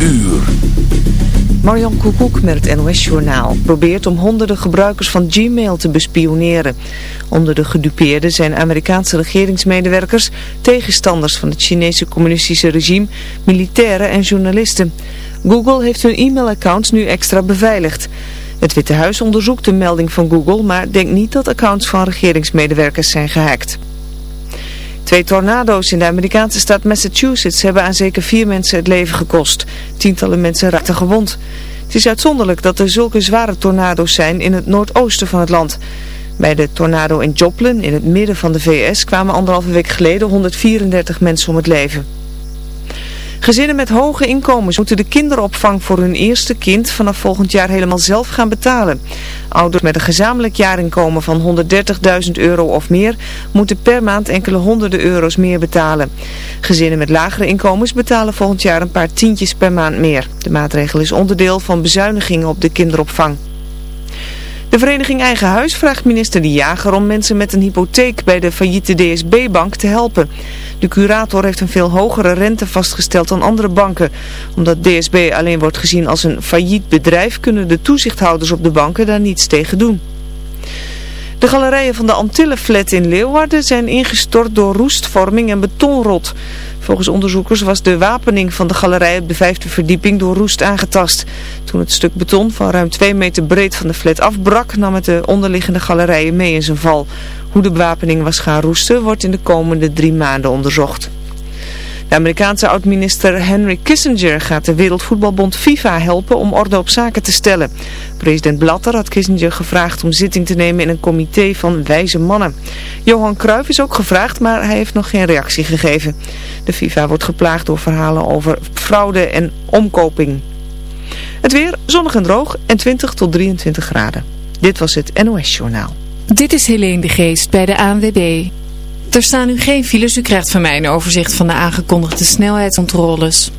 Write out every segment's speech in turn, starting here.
uur. Marjan Koekoek met het NOS-journaal probeert om honderden gebruikers van Gmail te bespioneren. Onder de gedupeerden zijn Amerikaanse regeringsmedewerkers, tegenstanders van het Chinese communistische regime, militairen en journalisten. Google heeft hun e-mailaccounts nu extra beveiligd. Het Witte Huis onderzoekt de melding van Google, maar denkt niet dat accounts van regeringsmedewerkers zijn gehackt. Twee tornado's in de Amerikaanse staat Massachusetts hebben aan zeker vier mensen het leven gekost. Tientallen mensen raakten gewond. Het is uitzonderlijk dat er zulke zware tornado's zijn in het noordoosten van het land. Bij de tornado in Joplin, in het midden van de VS, kwamen anderhalve week geleden 134 mensen om het leven. Gezinnen met hoge inkomens moeten de kinderopvang voor hun eerste kind vanaf volgend jaar helemaal zelf gaan betalen. Ouders met een gezamenlijk jaarinkomen van 130.000 euro of meer moeten per maand enkele honderden euro's meer betalen. Gezinnen met lagere inkomens betalen volgend jaar een paar tientjes per maand meer. De maatregel is onderdeel van bezuinigingen op de kinderopvang. De vereniging Eigen Huis vraagt minister De Jager om mensen met een hypotheek bij de failliete DSB-bank te helpen. De curator heeft een veel hogere rente vastgesteld dan andere banken. Omdat DSB alleen wordt gezien als een failliet bedrijf kunnen de toezichthouders op de banken daar niets tegen doen. De galerijen van de Antillenflat in Leeuwarden zijn ingestort door roestvorming en betonrot. Volgens onderzoekers was de wapening van de galerij op de vijfde verdieping door roest aangetast. Toen het stuk beton van ruim 2 meter breed van de flat afbrak, nam het de onderliggende galerijen mee in zijn val. Hoe de bewapening was gaan roesten wordt in de komende drie maanden onderzocht. De Amerikaanse oud-minister Henry Kissinger gaat de Wereldvoetbalbond FIFA helpen om orde op zaken te stellen. President Blatter had Kissinger gevraagd om zitting te nemen in een comité van wijze mannen. Johan Cruijff is ook gevraagd, maar hij heeft nog geen reactie gegeven. De FIFA wordt geplaagd door verhalen over fraude en omkoping. Het weer zonnig en droog en 20 tot 23 graden. Dit was het NOS Journaal. Dit is Helene de Geest bij de ANWB. Er staan nu geen files. U krijgt van mij een overzicht van de aangekondigde snelheidscontroles.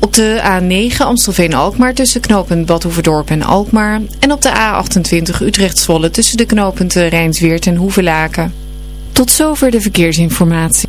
Op de A9 Amstelveen-Alkmaar tussen knooppunt Badhoevedorp en Alkmaar. En op de A28 Utrecht-Zwolle tussen de knooppunten Rijnsweert en Hoevelaken. Tot zover de verkeersinformatie.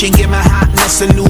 She give my hotness a new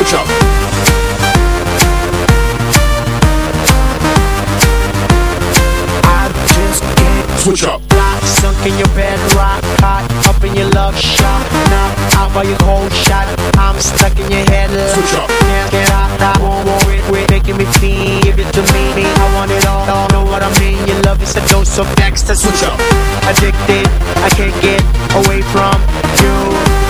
Switch up. I just can't Switch up. Rock, sunk in your bed, rock hot, up in your love shot. Now out by your cold shot, I'm stuck in your head. Switch up. Can't get out, I won't worry, quit making me feel. Give it to me, I want it all. all know what I mean? Your love is a dose of Dexter. Switch up. Addicted, I can't get away from you.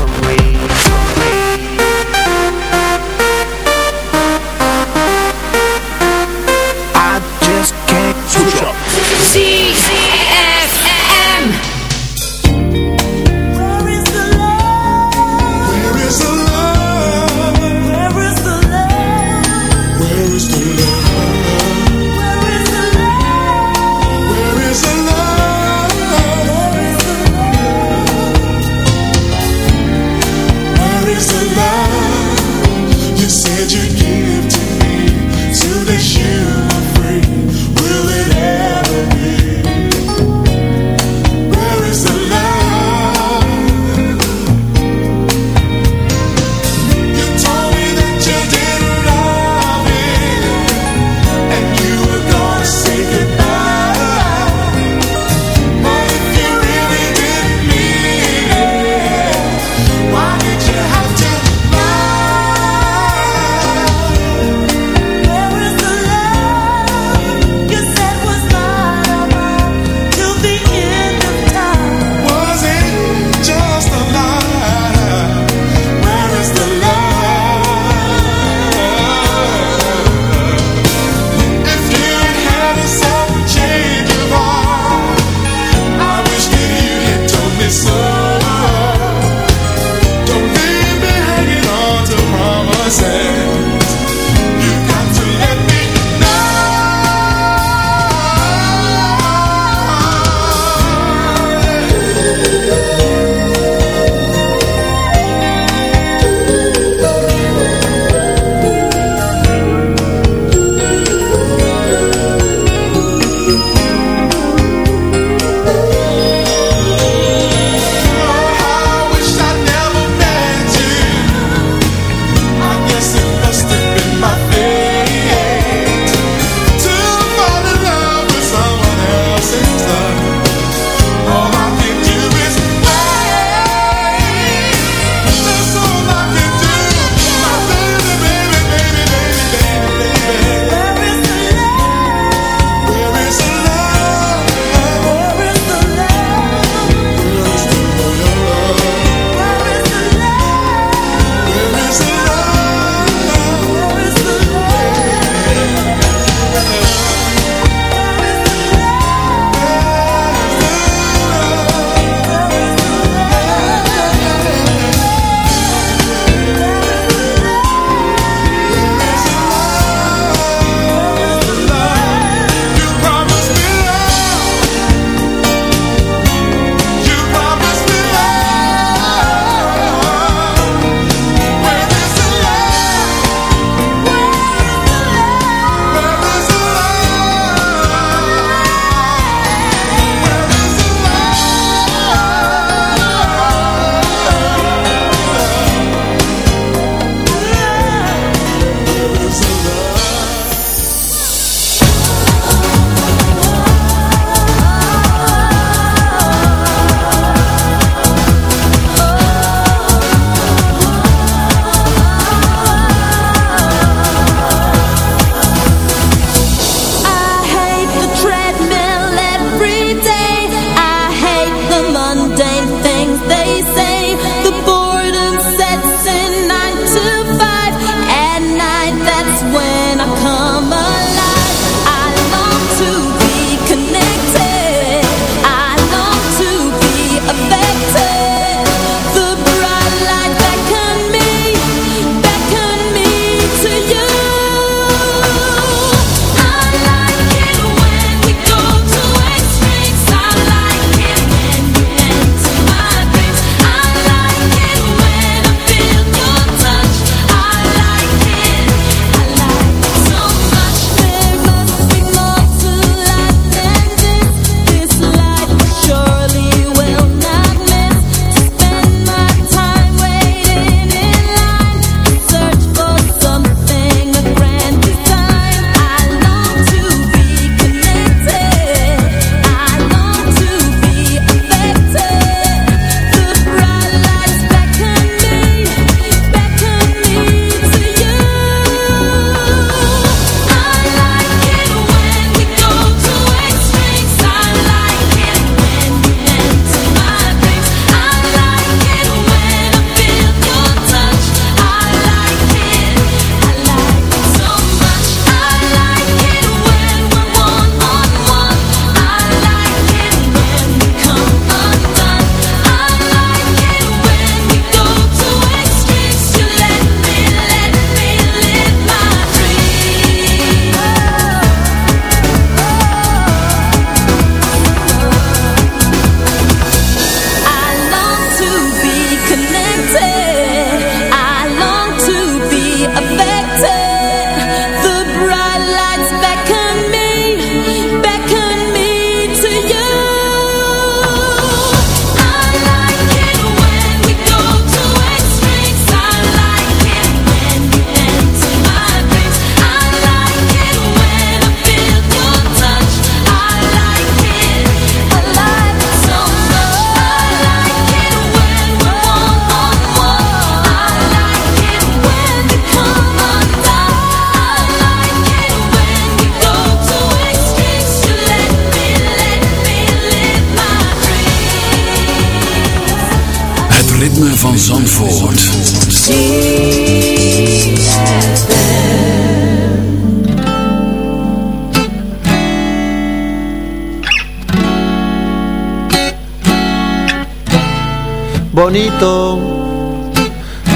Bonito,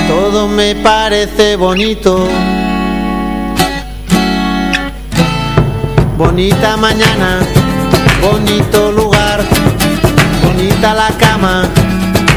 todo me parece bonito. Bonita mañana, bonito lugar, bonita la cama,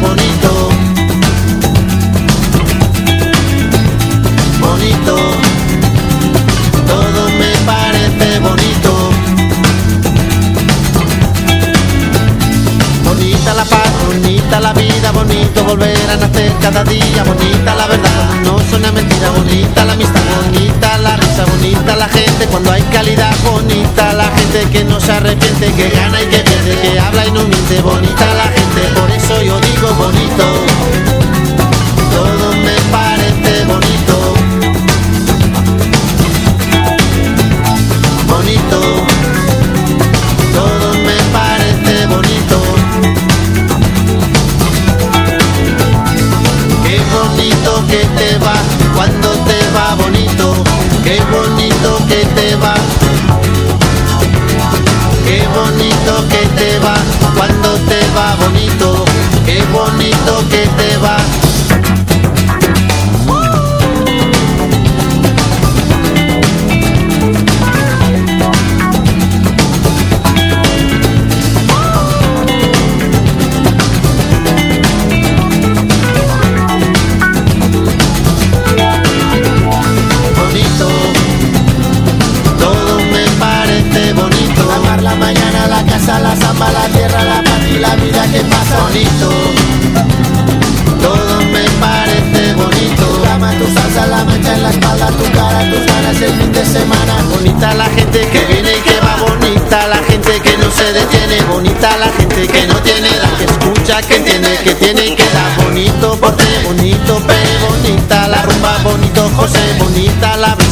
bonito, bonito, todo me parece bonito. Bonita la paz, bonita la vida, bonito volver a nacer cada día, bonita la verdad, no suena mentira, bonita la amistad, bonita la risa, bonita la gente cuando hay calidad, bonita. La gente que no se arrepiente, que gana y que pierde, que habla y no miente, bonita la gente, por eso yo digo bonito,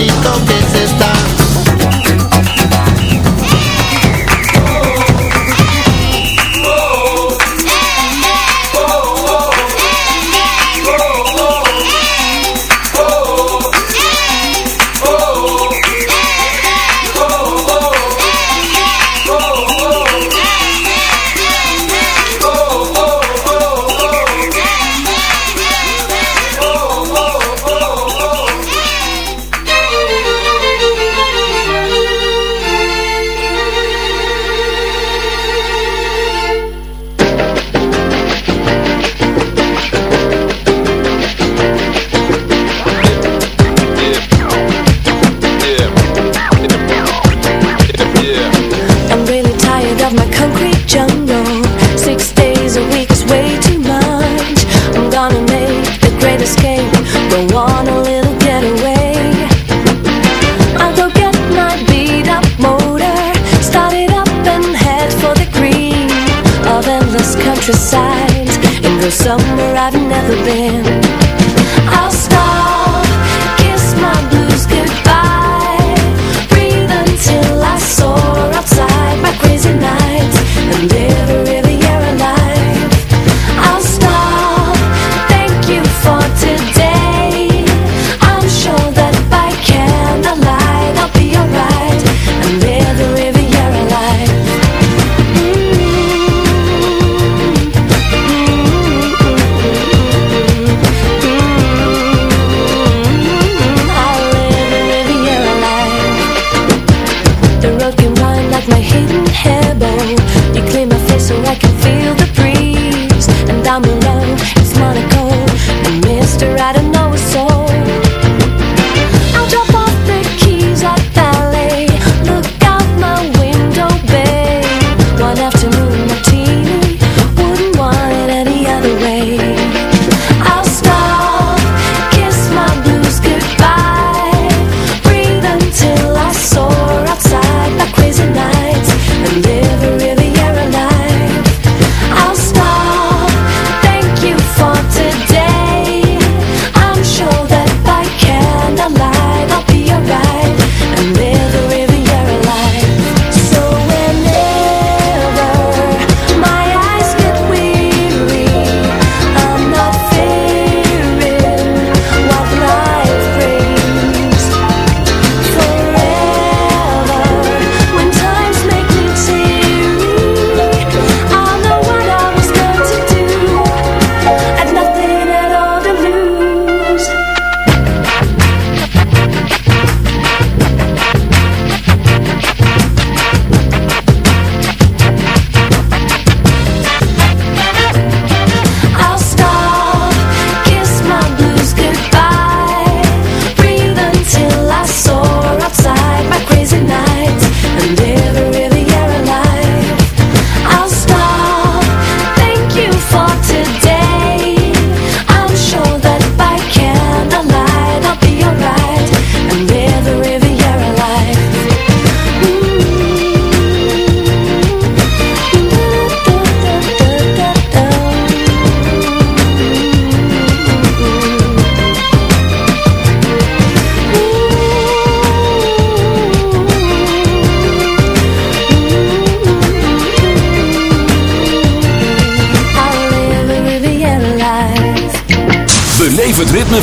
poquito que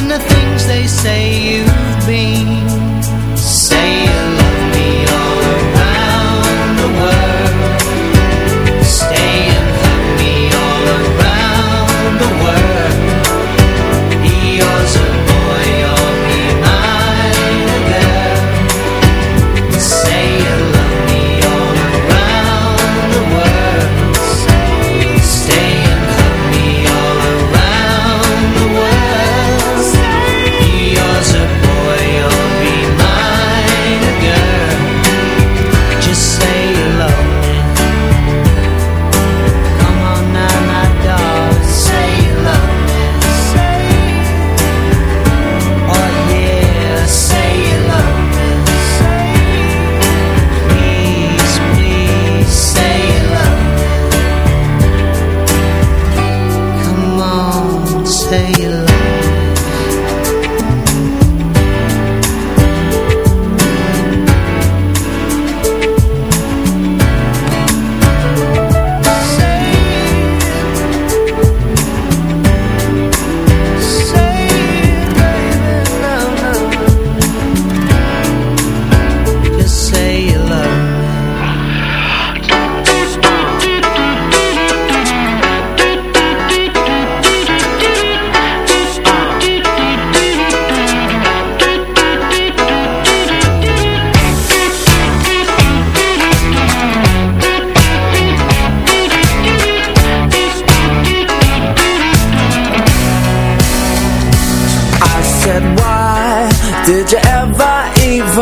than the things they say you've been?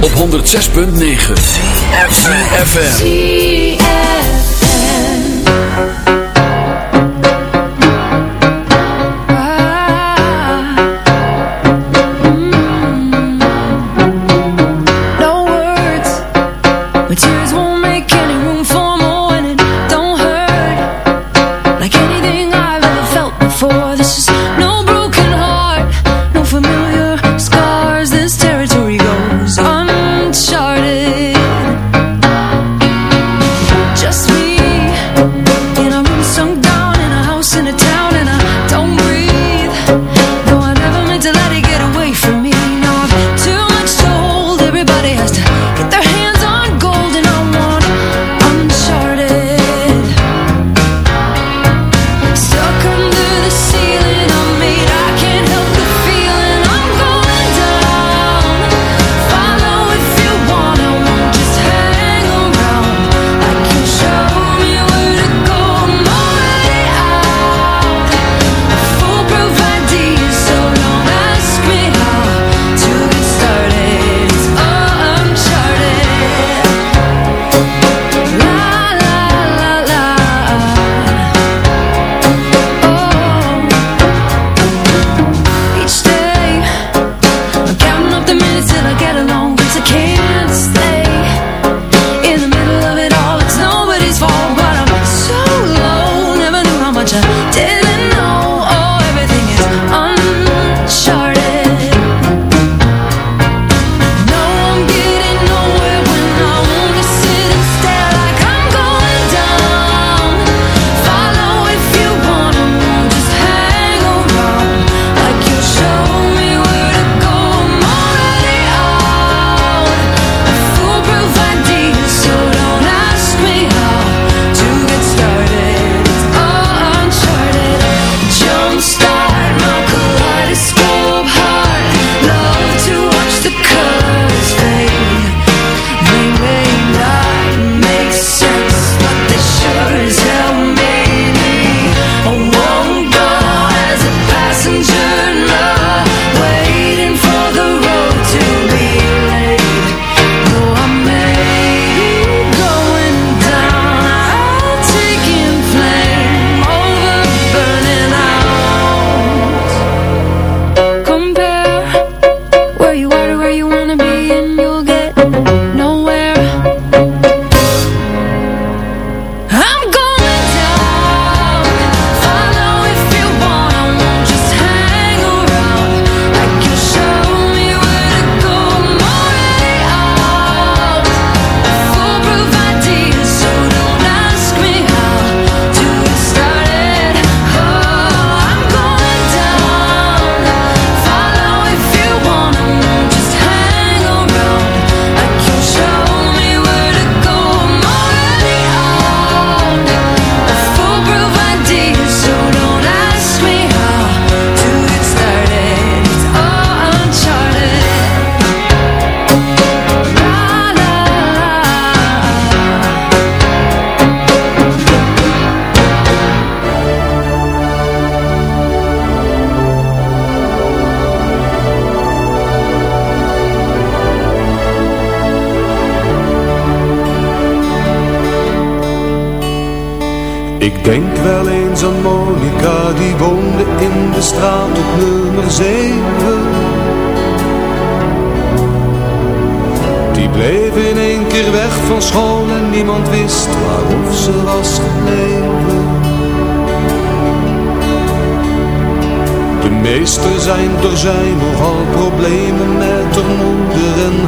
Op 106.9 CFFM